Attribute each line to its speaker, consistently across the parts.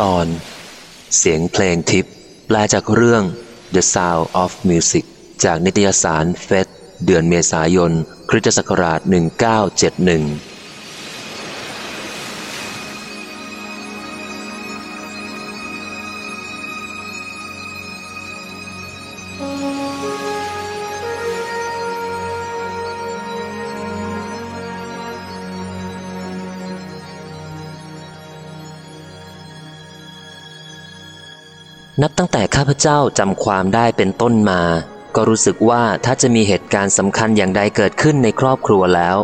Speaker 1: ตอน เสียงเพลงทิพย์แปลจากเรื่อง The Sound of Music จากนิตยสารเฟสเดือนเมษายนคริสตศักราช 1971 นับตั้งแต่ข้าพเจ้าจำความได้เป็นต้นมา ก็รู้สึกว่าถ้าจะมีเหตุการณ์สำคัญอย่างใดเกิดขึ้นในครอบครัวแล้ว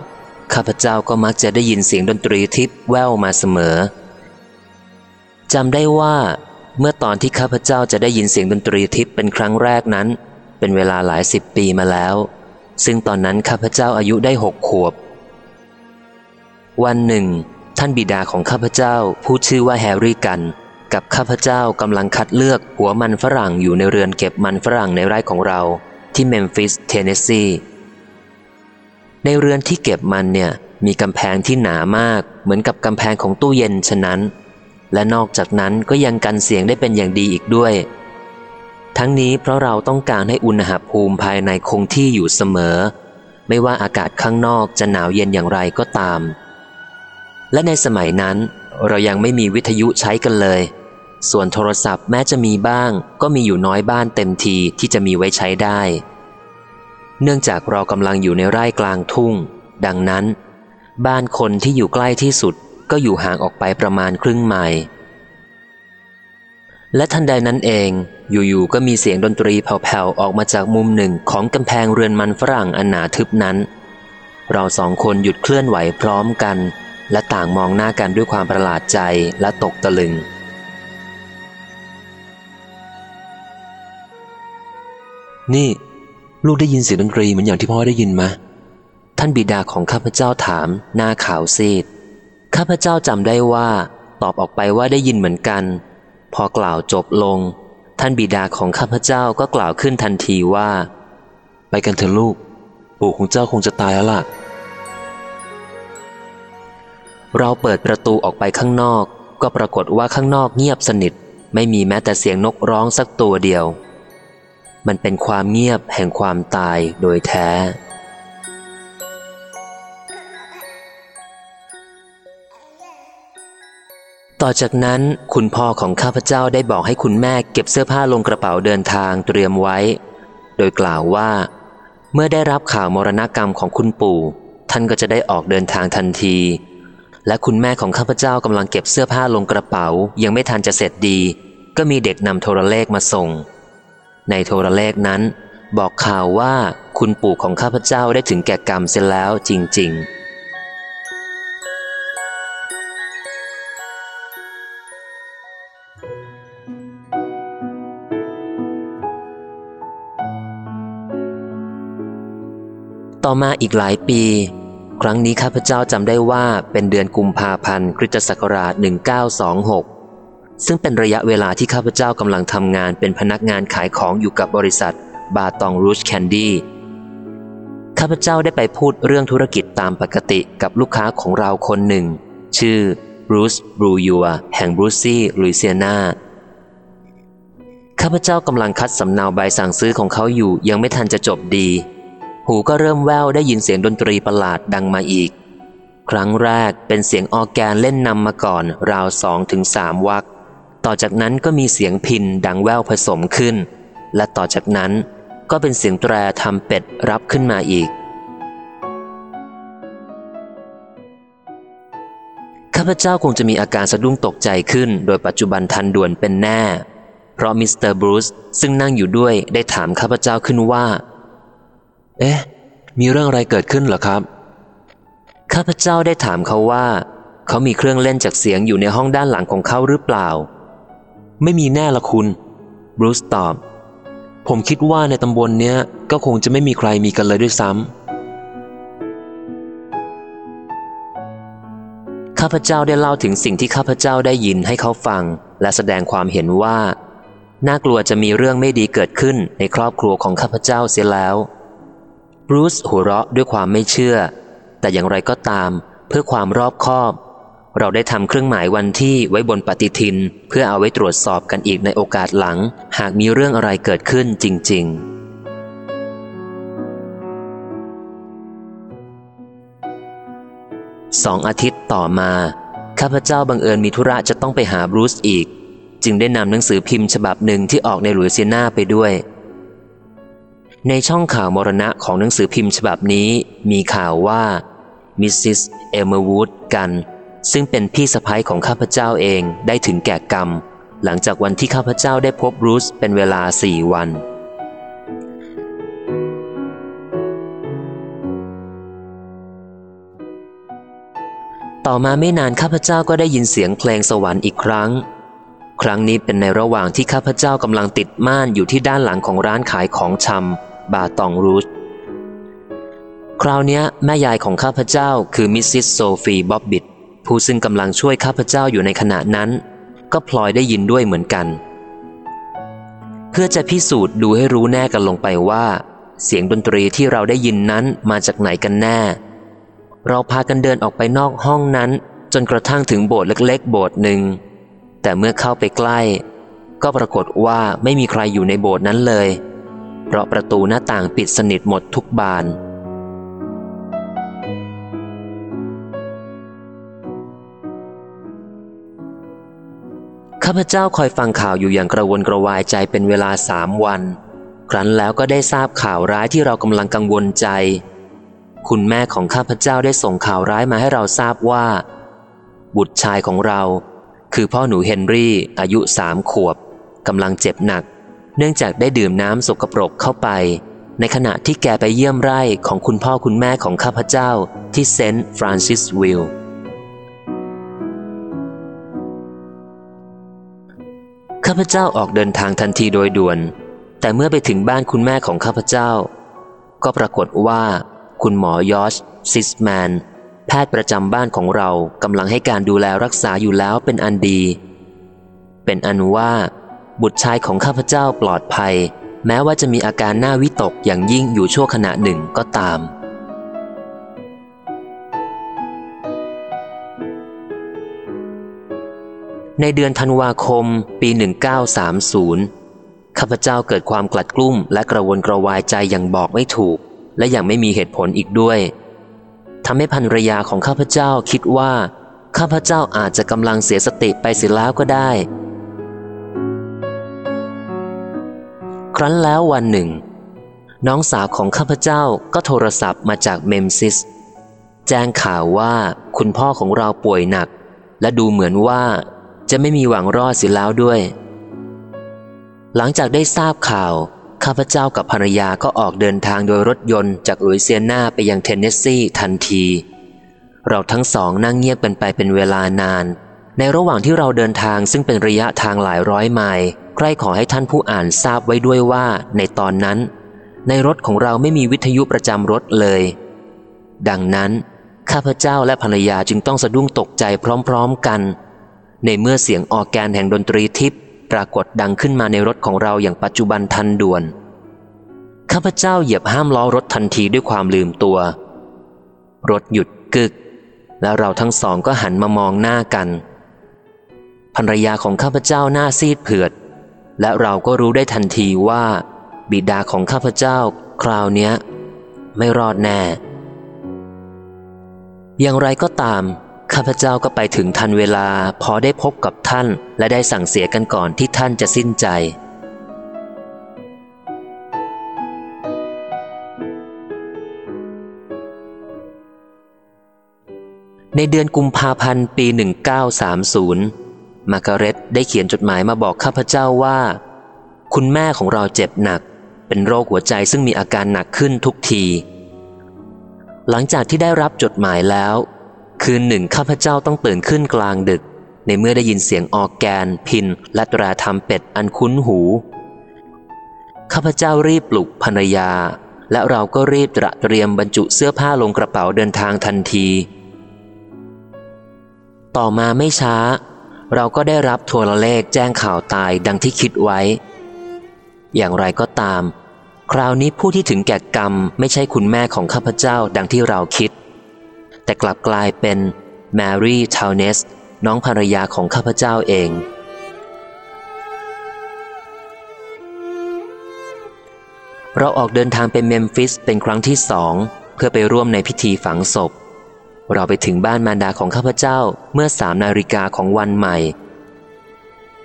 Speaker 1: ข้าพเจ้าก็มักจะได้ยินเสียงดนตรีทิพแววมาเสมอจำได้ว่า เมื่อตอนที่ข้าพเจ้าจะได้ยินเสียงดนตรีทิพเป็นครั้งแรกนั้น เป็นเวลาหลายสิบปีมาแล้ว ซึ่งตอนนั้นข้าพเจ้าอายุได้หกขวบ วันหนึ่ง ท่านบิดาของข้าพเจ้าผู้ชื่อว่าแฮร์รี่กัน กับข้าพเจ้ากำลังคัดเลือกหัวมันฝรั่งอยู่ในเรือนเก็บมันฝรั่งในไร่ของเราที่เมมฟิสเทนเนสซีในเรือนที่เก็บมันเนี่ยมีกำแพงที่หนามาก เหมือนกับกำแพงของตู้เย็นฉะนั้น และนอกจากนั้นก็ยังกันเสียงได้เป็นอย่างดีอีกด้วย ทั้งนี้เพราะเราต้องการให้อุณหภูมิภายในคงที่อยู่เสมอ ไม่ว่าอากาศข้างนอกจะหนาวเย็นอย่างไรก็ตาม และในสมัยนั้น เรายังไม่มีวิทยุใช้กันเลย ส่วนโทรศัพท์แม้จะมีบ้าง ก็มีอยู่น้อยบ้านเต็มทีที่จะมีไว้ใช้ได้ เนื่องจากเรากำลังอยู่ในไร่กลางทุ่ง ดังนั้น บ้านคนที่อยู่ใกล้ที่สุดก็อยู่ห่างออกไปประมาณครึ่งไมล์และทันใดนั้นเอง อยู่ๆก็มีเสียงดนตรีแผ่วๆออกมาจากมุมหนึ่งของกำแพงเรือนมันฝรั่งอันหนาทึบนั้น เราสองคนหยุดเคลื่อนไหวพร้อมกัน และต่างมองหน้ากันด้วยความประหลาดใจและตกตะลึง นี่ลูกได้ยินเสียงดนตรีเหมือนอย่างที่พ่อได้ยินไหมท่านบิดาของข้าพเจ้าถามหน้าขาวซีด ข้าพเจ้าจำได้ว่า ตอบออกไปว่าได้ยินเหมือนกัน พอกล่าวจบลง ท่านบิดาของข้าพเจ้าก็กล่าวขึ้นทันทีว่า ไปกันเถอะลูก ปู่ของเจ้าคงจะตายแล้วล่ะ เราเปิดประตูออกไปข้างนอก ก็ปรากฏว่าข้างนอกเงียบสนิท ไม่มีแม้แต่เสียงนกร้องสักตัวเดียว มันเป็นความเงียบแห่งความตายโดยแท้ ต่อจากนั้นคุณพ่อของข้าพเจ้าได้บอกให้คุณแม่เก็บเสื้อผ้าลงกระเป๋าเดินทางเตรียมไว้ โดยกล่าวว่า เมื่อได้รับข่าวมรณกรรมของคุณปู่ ท่านก็จะได้ออกเดินทางทันที และคุณแม่ของข้าพเจ้ากำลังเก็บเสื้อผ้าลงกระเป๋า ยังไม่ทันจะเสร็จดี ก็มีเด็กนำโทรเลขมาส่ง ในโทรเลขนั้น บอกข่าวว่าคุณปู่ของข้าพเจ้าได้ถึงแก่กรรมเสียแล้วจริงๆต่อมาอีกหลายปี ครั้งนี้ข้าพเจ้าจำได้ว่าเป็นเดือนกุมภาพันธ์คริสตศักราช 1926 ซึ่งเป็นระยะเวลาที่ข้าพเจ้ากำลังทำงานเป็นพนักงานขายของอยู่กับบริษัทบาตองรูชแคนดี้ข้าพเจ้าได้ไปพูดเรื่องธุรกิจตามปกติกับลูกค้าของเราคนหนึ่ง ชื่อบรูซบรูยัวแห่งบรูซี่ลุยเซียนาข้าพเจ้ากำลังคัดสำเนาใบสั่งซื้อของเขาอยู่ยังไม่ทันจะจบดี หูก็เริ่มแววได้ยินเสียงดนตรีประหลาดดังมาอีก ครั้งแรกเป็นเสียงออแกนเล่นนำมาก่อน ราวสองถึงสามวักต่อจากนั้นก็มีเสียงพินดังแววผสมขึ้น และต่อจากนั้นก็เป็นเสียงแตรทำเป็ดรับขึ้นมาอีกข้าพเจ้าคงจะมีอาการสะดุ้งตกใจขึ้น โดยปัจจุบันทันด่วนเป็นแน่ เพราะมิสเตอร์บรูซซึ่งนั่งอยู่ด้วยได้ถามข้าพเจ้าขึ้นว่า เอ๊ะ มีเรื่องอะไรเกิดขึ้นเหรอครับ ข้าพเจ้าได้ถามเขาว่า เขามีเครื่องเล่นจากเสียงอยู่ในห้องด้านหลังของเขาหรือเปล่า ไม่มีแน่ละคุณบรูซตอบ ผมคิดว่าในตำบลเนี้ยก็คงจะไม่มีใครมีกันเลยด้วยซ้ำข้าพเจ้าได้เล่าถึงสิ่งที่ข้าพเจ้าได้ยินให้เขาฟัง และแสดงความเห็นว่าน่ากลัวจะมีเรื่องไม่ดีเกิดขึ้นในครอบครัวของข้าพเจ้าเสียแล้ว บรูซหัวเราะด้วยความไม่เชื่อ แต่อย่างไรก็ตาม เพื่อความรอบคอบ เราได้ทำเครื่องหมายวันที่ไว้บนปฏิทิน เพื่อเอาไว้ตรวจสอบกันอีกในโอกาสหลัง หากมีเรื่องอะไรเกิดขึ้นจริง ๆ สองอาทิตย์ต่อมา ข้าพเจ้าบังเอิญมีธุระจะต้องไปหาบรูซอีก จึงได้นำหนังสือพิมพ์ฉบับหนึ่งที่ออกในหลุยเซียนาไปด้วย ในช่องข่าวมรณะของหนังสือพิมพ์ฉบับนี้มีข่าวว่ามิสซิสเอเมอร์วูดกัน ซึ่งเป็นพี่สะใภ้ของข้าพเจ้าเองได้ถึงแก่กรรม หลังจากวันที่ข้าพเจ้าได้พบบรูซเป็นเวลาสี่วัน ต่อมาไม่นานข้าพเจ้าก็ได้ยินเสียงเพลงสวรรค์อีกครั้ง ครั้งนี้เป็นในระหว่างที่ข้าพเจ้ากำลังติดม่านอยู่ที่ด้านหลังของร้านขายของชำ บาตองรูชคราวนี้แม่ยายของข้าพเจ้าคือมิสซิสโซฟีบ๊อบบิทผู้ซึ่งกำลังช่วยข้าพเจ้าอยู่ในขณะนั้น ก็พลอยได้ยินด้วยเหมือนกัน เพื่อจะพิสูจน์ดูให้รู้แน่กันลงไปว่า เสียงดนตรีที่เราได้ยินนั้นมาจากไหนกันแน่ เราพากันเดินออกไปนอกห้องนั้น จนกระทั่งถึงโบสถ์เล็กๆ โบสถ์หนึ่ง แต่เมื่อเข้าไปใกล้ ก็ปรากฏว่าไม่มีใครอยู่ในโบสถ์นั้นเลย เพราะประตูหน้าต่างปิดสนิทหมดทุกบาน ข้าพเจ้าคอยฟังข่าวอยู่อย่างกระวนกระวายใจเป็นเวลาสามวัน ครั้นแล้วก็ได้ทราบข่าวร้ายที่เรากำลังกังวลใจ คุณแม่ของข้าพเจ้าได้ส่งข่าวร้ายมาให้เราทราบว่า บุตรชายของเรา คือพ่อหนูเฮนรี่อายุสามขวบกำลังเจ็บหนัก เนื่องจากได้ดื่มน้ำสกปรกเข้าไป ในขณะที่แกไปเยี่ยมไร่ของคุณพ่อคุณแม่ของข้าพเจ้าที่เซนต์ฟรานซิสวิลล์ข้าพเจ้าออกเดินทางทันทีโดยด่วน แต่เมื่อไปถึงบ้านคุณแม่ของข้าพเจ้า ก็ปรากฏว่า คุณหมอยอชซิสแมนแพทย์ประจำบ้านของเรากำลังให้การดูแลรักษาอยู่แล้วเป็นอันดี เป็นอันว่า บุตรชายของข้าพเจ้าปลอดภัย แม้ว่าจะมีอาการหน้าวิตกอย่างยิ่งอยู่ชั่วขณะหนึ่งก็ตาม ในเดือนธันวาคม ปี 1930 ข้าพเจ้าเกิดความกลัดกลุ้มและกระวนกระวายใจอย่างบอกไม่ถูก และอย่างไม่มีเหตุผลอีกด้วยทำให้ภรรยาของข้าพเจ้าคิดว่า ข้าพเจ้าอาจจะกำลังเสียสติไปเสียแล้วก็ได้ ครั้นแล้ววันหนึ่ง น้องสาวของข้าพเจ้าก็โทรศัพท์มาจากเมมซิส แจ้งข่าวว่าคุณพ่อของเราป่วยหนัก และดูเหมือนว่าจะไม่มีหวังรอดเสียแล้วด้วย หลังจากได้ทราบข่าว ข้าพเจ้ากับภรรยาก็ออกเดินทางโดยรถยนต์จากลุยเซียนาไปยังเทนเนสซีทันที เราทั้งสองนั่งเงียบกันไปเป็นเวลานาน ในระหว่างที่เราเดินทางซึ่งเป็นระยะทางหลายร้อยไมล์ ใกล้ขอให้ท่านผู้อ่านทราบไว้ด้วยว่า ในตอนนั้น ในรถของเราไม่มีวิทยุประจำรถเลย ดังนั้น ข้าพเจ้าและภรรยาจึงต้องสะดุ้งตกใจพร้อมๆกัน ในเมื่อเสียงออกแกนแห่งดนตรีทิพย์ปรากฏดังขึ้นมาในรถของเราอย่างปัจจุบันทันด่วน ข้าพเจ้าเหยียบห้ามล้อรถทันทีด้วยความลืมตัว รถหยุดกึก และเราทั้งสองก็หันมามองหน้ากันภรรยาของข้าพเจ้าหน้าซีดเผือด และเราก็รู้ได้ทันทีว่า บิดาของข้าพเจ้าคราวนี้ไม่รอดแน่ อย่างไรก็ตาม ข้าพเจ้าก็ไปถึงทันเวลาพอได้พบกับท่าน และได้สั่งเสียกันก่อนที่ท่านจะสิ้นใจในเดือนกุมภาพันธ์ปี 1930 มาการเร็ตได้เขียนจดหมายมาบอกข้าพเจ้าว่า คุณแม่ของเราเจ็บหนัก เป็นโรคหัวใจซึ่งมีอาการหนักขึ้นทุกที หลังจากที่ได้รับจดหมายแล้ว คืนหนึ่งข้าพเจ้าต้องตื่นขึ้นกลางดึก ในเมื่อได้ยินเสียงออกแกน พิน และตราทำเป็ดอันคุ้นหูข้าพเจ้ารีบปลุกภรรยา และเราก็รีบตระเตรียมบรรจุเสื้อผ้าลงกระเป๋าเดินทางทันที ต่อมาไม่ช้า เราก็ได้รับโทรเลขแจ้งข่าวตายดังที่คิดไว้ อย่างไรก็ตาม คราวนี้ผู้ที่ถึงแก่กรรมไม่ใช่คุณแม่ของข้าพเจ้าดังที่เราคิด แต่กลับกลายเป็นแมรี่ทาวเนสน้องภรรยาของข้าพเจ้าเอง เราออกเดินทางไปเมมฟิสเป็นครั้งที่สอง เพื่อไปร่วมในพิธีฝังศพ เราไปถึงบ้านมารดาของข้าพเจ้าเมื่อสามนาฬิกาของวันใหม่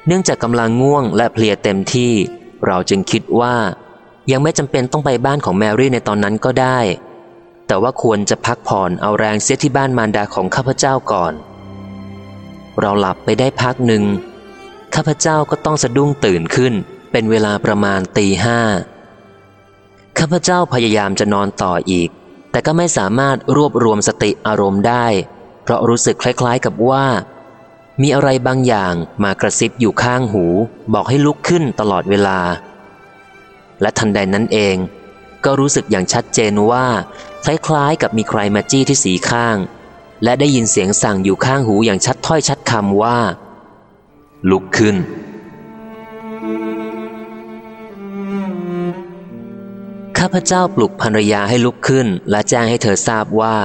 Speaker 1: เนื่องจากกำลังง่วงและเพลียเต็มที่ เราจึงคิดว่า ยังไม่จำเป็นต้องไปบ้านของแมรี่ในตอนนั้นก็ได้ แต่ว่าควรจะพักผ่อนเอาแรงเสียที่บ้านมารดาของข้าพเจ้าก่อน เราหลับไปได้พักหนึ่งข้าพเจ้าก็ต้องสะดุ้งตื่นขึ้น เป็นเวลาประมาณตีห้าข้าพเจ้าพยายามจะนอนต่ออีก แต่ก็ไม่สามารถรวบรวมสติอารมณ์ได้ เพราะรู้สึกคล้าย ๆกับว่า มีอะไรบางอย่างมากระซิบอยู่ข้างหู บอกให้ลุกขึ้นตลอดเวลา และทันใดนั้นเอง ก็รู้สึกอย่างชัดเจนว่า คล้ายๆกับมีใครมาจี้ที่สีข้าง และได้ยินเสียงสั่งอยู่ข้างหูอย่างชัดถ้อยชัดคำว่า ลุกขึ้น ข้าพเจ้าปลุกภรรยาให้ลุกขึ้น และแจ้งให้เธอทราบว่า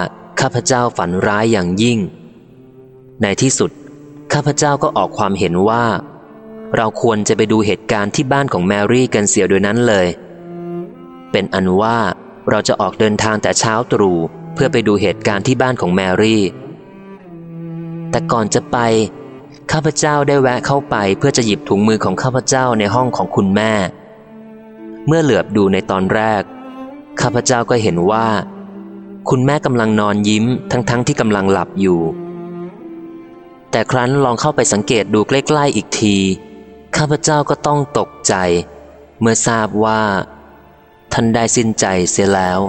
Speaker 1: ข้าพเจ้าฝันร้ายอย่างยิ่ง ในที่สุด ข้าพเจ้าก็ออกความเห็นว่า เราควรจะไปดูเหตุการณ์ที่บ้านของแมรี่กันเสียโดยนั้นเลย เป็นอันว่าเราจะออกเดินทางแต่เช้าตรู่เพื่อไปดูเหตุการณ์ที่บ้านของแมรี่ แต่ก่อนจะไป ข้าพเจ้าได้แวะเข้าไปเพื่อจะหยิบถุงมือของข้าพเจ้าในห้องของคุณแม่ เมื่อเหลือบดูในตอนแรก ข้าพเจ้าก็เห็นว่า คุณแม่กำลังนอนยิ้มทั้งๆทที่กำลังหลับอยู่ แต่ครั้นลองเข้าไปสังเกตดูใกล้ๆอีกที ข้าพเจ้าก็ต้องตกใจ เมื่อทราบว่า ท่านได้สิ้นใจเสียแล้ว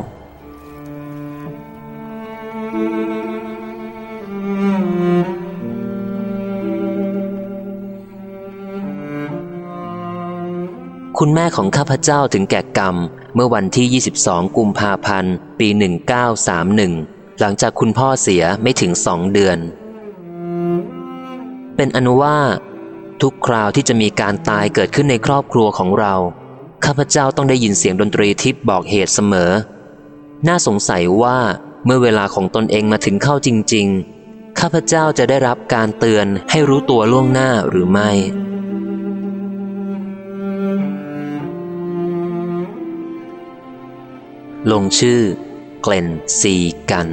Speaker 1: คุณแม่ของข้าพเจ้าถึงแก่กรรม เมื่อวันที่ 22 กุมภาพันธ์ ปี 1931 หลังจากคุณพ่อเสียไม่ถึงสองเดือน เป็นอนุว่า ทุกคราวที่จะมีการตายเกิดขึ้นในครอบครัวของเรา ข้าพเจ้าต้องได้ยินเสียงดนตรีทิพย์บอกเหตุเสมอ น่าสงสัยว่าเมื่อเวลาของตนเองมาถึงเข้าจริง ๆ ข้าพเจ้าจะได้รับการเตือนให้รู้ตัวล่วงหน้าหรือไม่ ลงชื่อ เกลนซีกัน